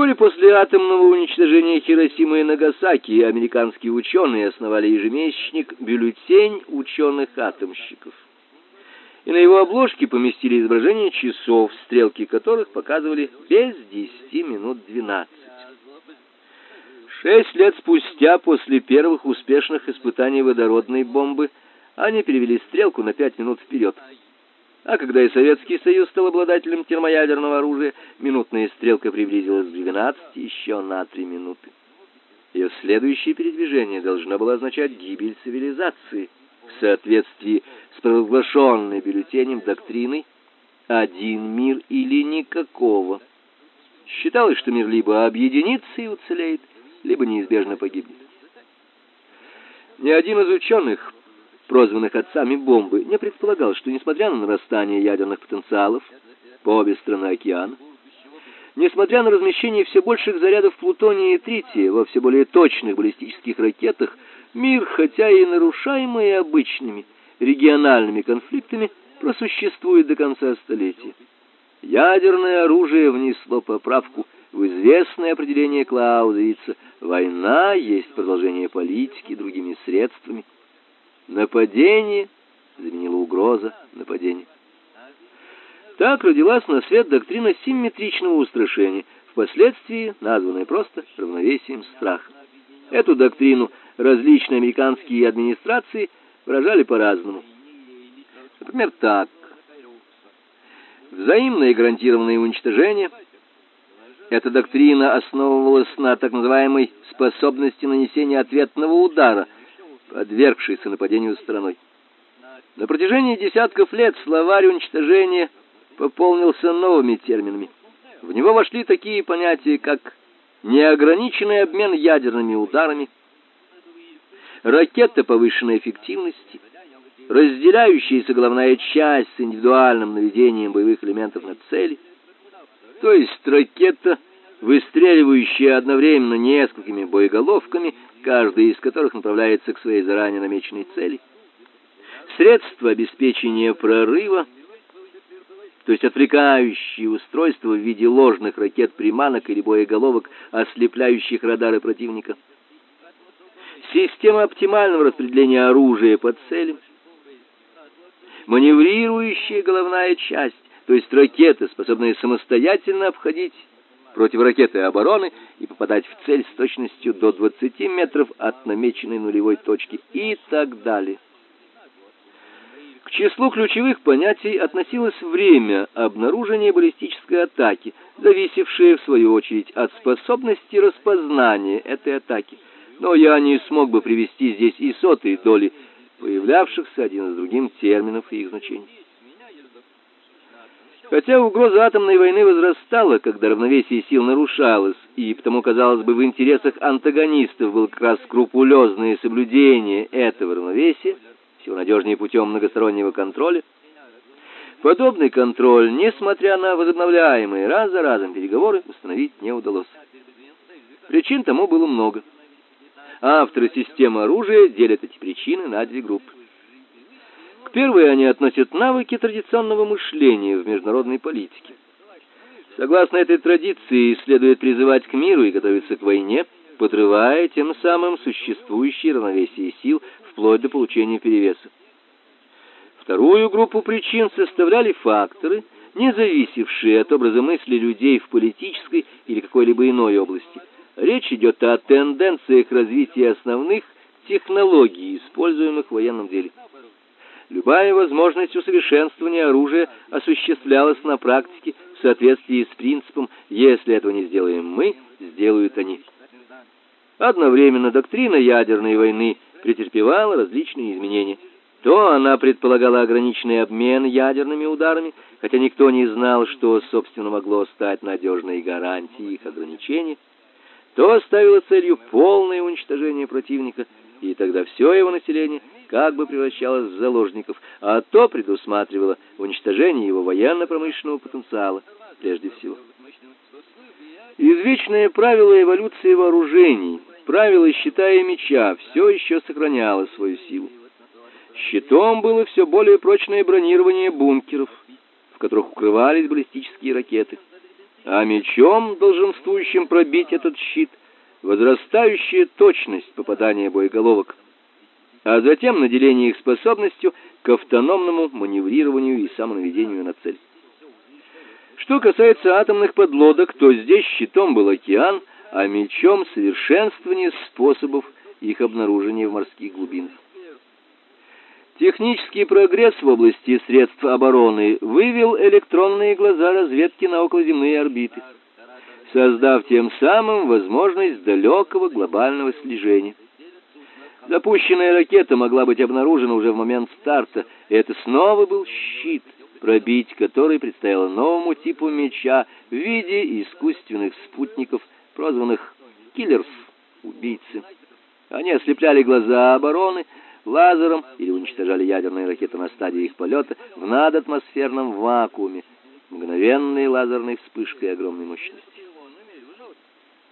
Вскоре после атомного уничтожения Хиросимы и Нагасаки американские ученые основали ежемесячник «Бюллетень ученых-атомщиков». И на его обложке поместили изображение часов, стрелки которых показывали без десяти минут двенадцать. Шесть лет спустя после первых успешных испытаний водородной бомбы они перевели стрелку на пять минут вперед. А когда и Советский Союз стал обладателем термоядерного оружия, минутная стрелка приблизилась к 12 еще на 3 минуты. Ее следующее передвижение должно было означать гибель цивилизации в соответствии с провозглашенной бюллетенем доктриной «один мир или никакого». Считалось, что мир либо объединится и уцелеет, либо неизбежно погибнет. Ни один из ученых прозванных отцами бомбы, не предполагал, что несмотря на нарастание ядерных потенциалов по обе стороны океана, несмотря на размещение все больших зарядов плутония и трития во все более точных баллистических ракетах, мир, хотя и нарушаемый обычными региональными конфликтами, просуществует до конца столетия. Ядерное оружие внесло поправку в известное определение Клаузевица «Война есть продолжение политики другими средствами». Нападение заменила угроза нападения. Так родилась на свет доктрина симметричного устрашения, впоследствии названная просто равновесием страха. Эту доктрину различные американские администрации выражали по-разному. Например, так. Взаимное гарантированное уничтожение. Эта доктрина основывалась на так называемой способности нанесения ответного удара – подвергшейся нападению страной. На протяжении десятков лет словарь уничтожения пополнился новыми терминами. В него вошли такие понятия, как неограниченный обмен ядерными ударами, ракета повышенной эффективности, разделяющаяся головная часть с индивидуальным наведением боевых элементов на цели, то есть ракета, выстреливающая одновременно несколькими боеголовками каждый из которых направляется к своей заранее намеченной цели. Средства обеспечения прорыва, то есть отвлекающие устройства в виде ложных ракет-приманок или боеголовок, ослепляющих радары противника. Система оптимального распределения оружия по целям. Маневрирующая головная часть, то есть ракеты, способные самостоятельно обходить противоракеты обороны и попадать в цель с точностью до 20 метров от намеченной нулевой точки и так далее. К числу ключевых понятий относилось время обнаружения баллистической атаки, зависевшее в свою очередь от способности распознания этой атаки. Но я не смог бы привести здесь и сотые доли появлявшихся один за другим терминов и их значений. Хотя угроза атомной войны возрастала, когда равновесие сил нарушалось, и потому, казалось бы, в интересах антагонистов было как раз скрупулезное соблюдение этого равновесия, всего надежнее путем многостороннего контроля, подобный контроль, несмотря на возобновляемые раз за разом переговоры, установить не удалось. Причин тому было много. Авторы системы оружия делят эти причины на две группы. К первой они относят навыки традиционного мышления в международной политике. Согласно этой традиции, следует призывать к миру и готовиться к войне, подрывая тем самым существующее равновесие сил вплоть до получения перевеса. Вторую группу причин составляли факторы, не зависевшие от образа мысли людей в политической или какой-либо иной области. Речь идет о тенденциях развития основных технологий, используемых в военном деле. Любая возможность усовершенствования оружия осуществлялась на практике в соответствии с принципом «если этого не сделаем мы, сделают они». Одновременно доктрина ядерной войны претерпевала различные изменения. То она предполагала ограниченный обмен ядерными ударами, хотя никто не знал, что, собственно, могло стать надежной гарантией их ограничения, то ставила целью полное уничтожение противника, и тогда все его население как бы превращалось в заложников, а то предусматривало уничтожение его военно-промышленного потенциала прежде всего. Извечное правило эволюции вооружений, правило щита и меча, все еще сохраняло свою силу. Щитом было все более прочное бронирование бункеров, в которых укрывались баллистические ракеты, а мечом, долженствующим пробить этот щит, возрастающая точность попадания боеголовок а затем наделение их способностью к автономному маневрированию и самонаведению на цель. Что касается атомных подлодок, то здесь щитом был океан, а мечом совершенствование способов их обнаружения в морских глубинах. Технический прогресс в области средств обороны вывел электронные глаза разведки на околоземные орбиты, создав тем самым возможность далекого глобального слежения. Запущенная ракета могла быть обнаружена уже в момент старта, и это снова был щит, пробить который предстояло новому типу меча в виде искусственных спутников, прозванных killers, убийцы. Они ослепляли глаза обороны лазером или уничтожали ядерные ракеты на стадии их полета в надатмосферном вакууме, мгновенной лазерной вспышкой огромной мощности.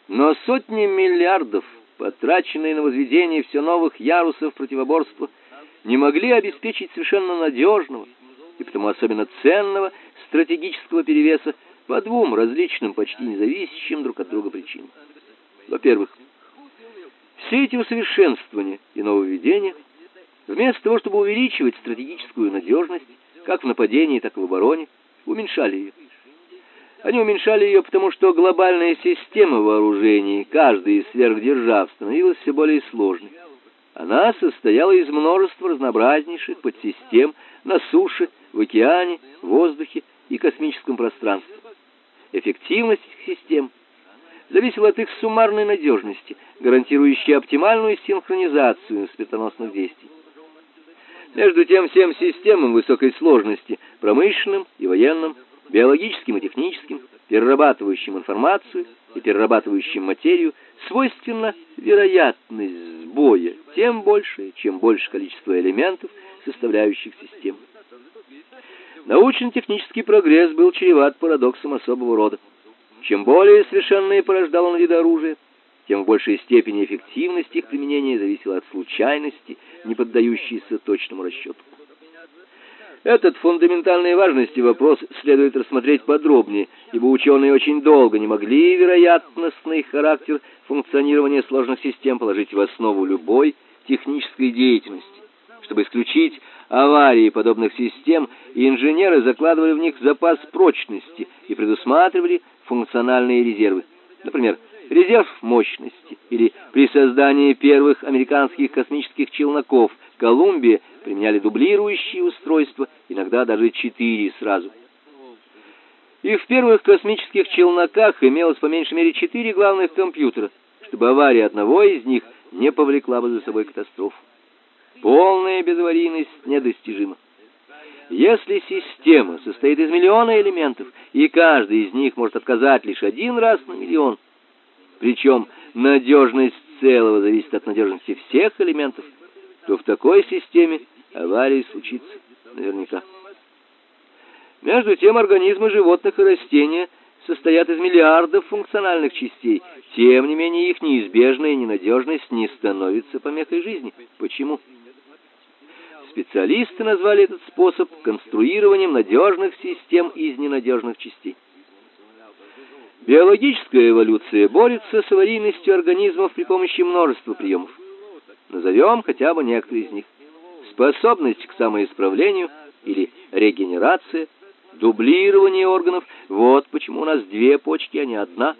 Но сотни миллиардов потраченные на возведение все новых ярусов противоборства, не могли обеспечить совершенно надежного и потому особенно ценного стратегического перевеса по двум различным, почти независящим друг от друга причинам. Во-первых, все эти усовершенствования и нововведения, вместо того, чтобы увеличивать стратегическую надежность, как в нападении, так и в обороне, уменьшали ее. Они уменьшали ее, потому что глобальная система вооружений каждой из сверхдержав становилась все более сложной. Она состояла из множества разнообразнейших подсистем на суше, в океане, в воздухе и космическом пространстве. Эффективность этих систем зависела от их суммарной надежности, гарантирующей оптимальную синхронизацию светоносных действий. Между тем всем системам высокой сложности, промышленным и военным, биологическим и техническим, перерабатывающим информацию и перерабатывающим материю, свойственна вероятность сбоя тем больше, чем больше количество элементов, составляющих систему. Научно-технический прогресс был чреват парадоксом особого рода. Чем более совершенные порождал он виды оружия, тем в большей степени эффективность их применения зависела от случайности, не поддающейся точному расчету. Этот фундаментальной важности вопрос следует рассмотреть подробнее, ибо ученые очень долго не могли вероятностный характер функционирования сложных систем положить в основу любой технической деятельности. Чтобы исключить аварии подобных систем, инженеры закладывали в них запас прочности и предусматривали функциональные резервы. Например, резерв мощности или при создании первых американских космических челноков Колумбия применяли дублирующие устройства, иногда даже четыре сразу. И в первых космических челноках имелось по меньшей мере четыре главных компьютера, чтобы авария одного из них не повлекла бы за собой катастрофу. Полная безаварийность недостижима. Если система состоит из миллиона элементов, и каждый из них может отказать лишь один раз на миллион, причем надежность целого зависит от надежности всех элементов, то в такой системе авария случится наверняка. Между тем организмы животных и растения состоят из миллиардов функциональных частей. Тем не менее их неизбежная ненадежность не становится помехой жизни. Почему? Специалисты назвали этот способ конструированием надежных систем из ненадежных частей. Биологическая эволюция борется с аварийностью организмов при помощи множества приемов. Назовем хотя бы некоторые из них. Способность к самоисправлению или регенерация, дублирование органов. Вот почему у нас две почки, а не одна.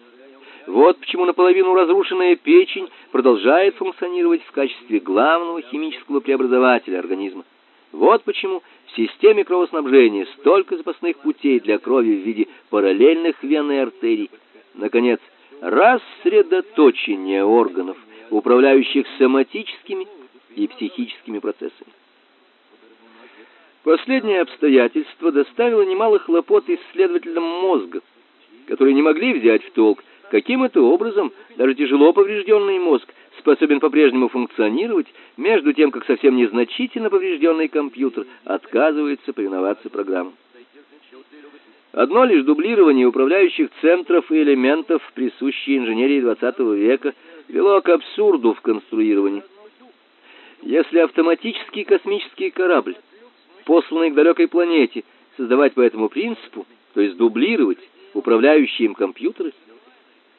Вот почему наполовину разрушенная печень продолжает функционировать в качестве главного химического преобразователя организма. Вот почему в системе кровоснабжения столько запасных путей для крови в виде параллельных вен и артерий. Наконец, рассредоточение органов управляющих соматическими и психическими процессами. Последнее обстоятельство доставило немало хлопот исследователям мозга, которые не могли взять в толк, каким это образом даже тяжело поврежденный мозг способен по-прежнему функционировать, между тем, как совсем незначительно поврежденный компьютер отказывается повиноваться программам. Одно лишь дублирование управляющих центров и элементов, присущее инженерии XX века, вело к абсурду в конструировании. Если автоматический космический корабль, посланный к далекой планете, создавать по этому принципу, то есть дублировать управляющие им компьютеры,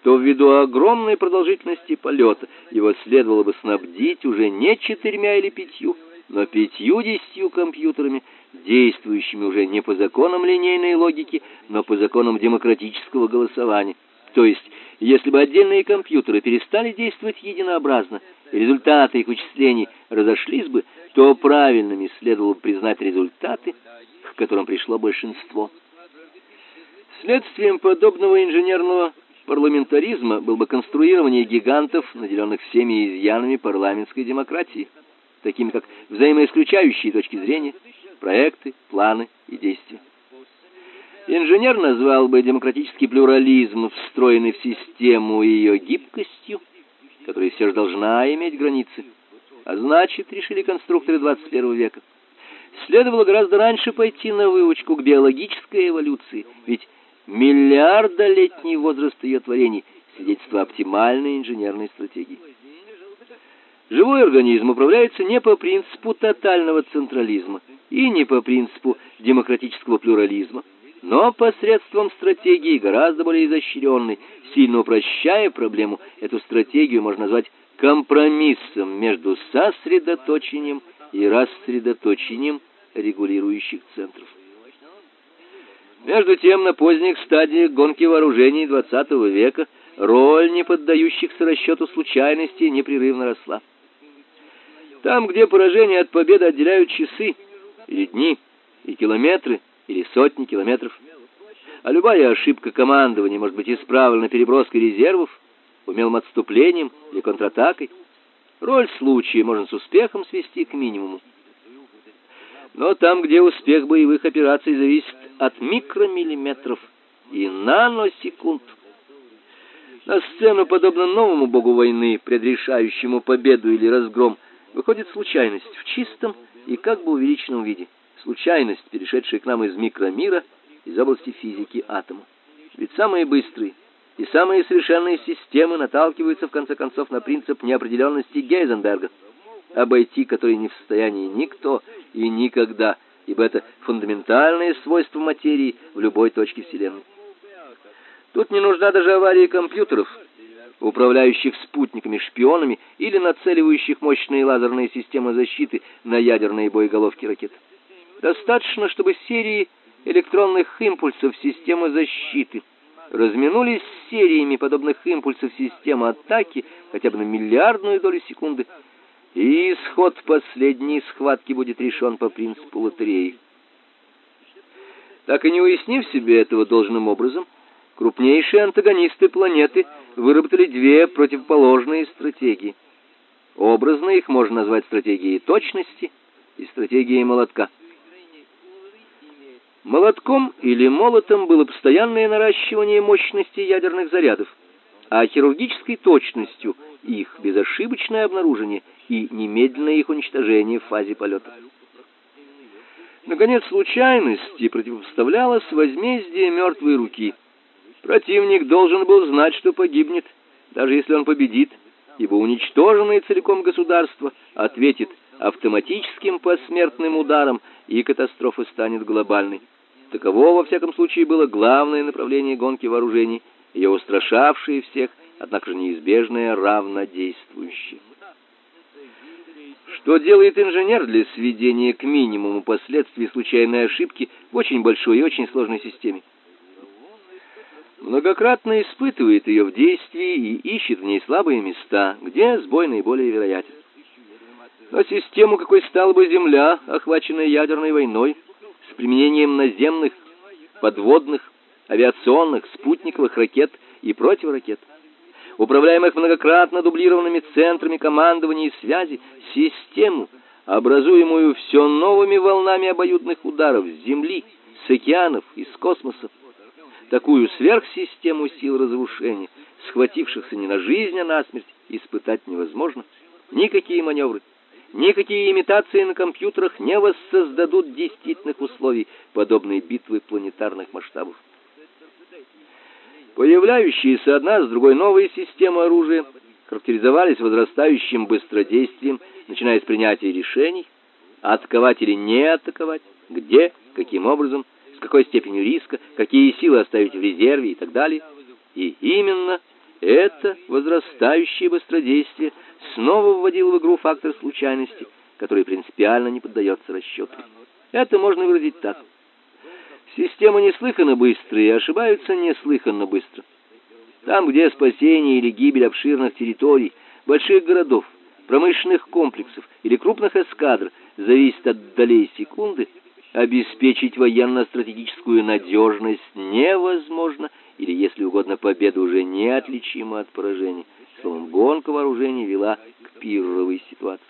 то ввиду огромной продолжительности полета его следовало бы снабдить уже не четырьмя или пятью, но пятью-десятью компьютерами, действующими уже не по законам линейной логики, но по законам демократического голосования. То есть, если бы отдельные компьютеры перестали действовать единообразно, и результаты их вычислений разошлись бы, то правильными следовало бы признать результаты, к которым пришло большинство. Следствием подобного инженерного парламентаризма был бы конструирование гигантов, наделенных всеми изъянами парламентской демократии, такими как взаимоисключающие точки зрения, проекты, планы и действия. Инженер назвал бы демократический плюрализм, встроенный в систему ее гибкостью, которая все же должна иметь границы. А значит, решили конструкторы 21 века, следовало гораздо раньше пойти на выучку к биологической эволюции, ведь миллиардолетний возраст ее творений свидетельство оптимальной инженерной стратегии. Живой организм управляется не по принципу тотального централизма и не по принципу демократического плюрализма, но посредством стратегии гораздо более изощренной, сильно упрощая проблему, эту стратегию можно назвать компромиссом между сосредоточением и рассредоточением регулирующих центров. Между тем, на поздних стадиях гонки вооружений XX века роль не поддающихся расчету случайностей непрерывно росла. Там, где поражение от победы отделяют часы или дни и километры, или сотни километров. А любая ошибка командования может быть исправлена переброской резервов, умелым отступлением или контратакой. Роль случая можно с успехом свести к минимуму. Но там, где успех боевых операций зависит от микромиллиметров и наносекунд, на сцену, подобно новому богу войны, предрешающему победу или разгром, выходит случайность в чистом и как бы увеличенном виде случайность, перешедшая к нам из микромира, из области физики атома. Ведь самые быстрые и самые совершенные системы наталкиваются в конце концов на принцип неопределенности Гейзенберга, обойти который не в состоянии никто и никогда, ибо это фундаментальное свойство материи в любой точке Вселенной. Тут не нужна даже авария компьютеров, управляющих спутниками-шпионами или нацеливающих мощные лазерные системы защиты на ядерные боеголовки ракет. Достаточно, чтобы серии электронных импульсов системы защиты разминулись с сериями подобных импульсов системы атаки хотя бы на миллиардную долю секунды, и исход последней схватки будет решен по принципу лотереи. Так и не уяснив себе этого должным образом, крупнейшие антагонисты планеты выработали две противоположные стратегии. Образно их можно назвать стратегией точности и стратегией молотка. Молотком или молотом было постоянное наращивание мощности ядерных зарядов, а хирургической точностью их безошибочное обнаружение и немедленное их уничтожение в фазе полета. Наконец, случайности противопоставлялось возмездие мертвой руки. Противник должен был знать, что погибнет, даже если он победит, ибо уничтоженное целиком государство ответит автоматическим посмертным ударом, и катастрофа станет глобальной. Таково, во всяком случае, было главное направление гонки вооружений, ее устрашавшее всех, однако же неизбежное равнодействующее. Что делает инженер для сведения к минимуму последствий случайной ошибки в очень большой и очень сложной системе? Многократно испытывает ее в действии и ищет в ней слабые места, где сбой наиболее вероятен. Но систему, какой стала бы Земля, охваченная ядерной войной, применением наземных, подводных, авиационных, спутниковых ракет и противоракет, управляемых многократно дублированными центрами командования и связи, систему, образуемую все новыми волнами обоюдных ударов с земли, с океанов, из космоса. Такую сверхсистему сил разрушения, схватившихся не на жизнь, а на смерть, испытать невозможно. Никакие маневры, никакие имитации на компьютерах не воссоздадут действительных условий подобной битвы планетарных масштабов. Появляющиеся одна с другой новые системы оружия характеризовались возрастающим быстродействием, начиная с принятия решений, атаковать или не атаковать, где, каким образом, с какой степенью риска, какие силы оставить в резерве и так далее. И именно это возрастающее быстродействие снова вводило в игру фактор случайности, который принципиально не поддается расчету. Это можно выразить так: Системы неслыханно быстрые, ошибаются неслыханно быстро. Там, где спасение или гибель обширных территорий, больших городов, промышленных комплексов или крупных эскадр зависит от долей секунды, обеспечить военно-стратегическую надежность невозможно, или, если угодно, победа уже неотличима от поражения. Словом, гонка вооружений вела к пирровой ситуации.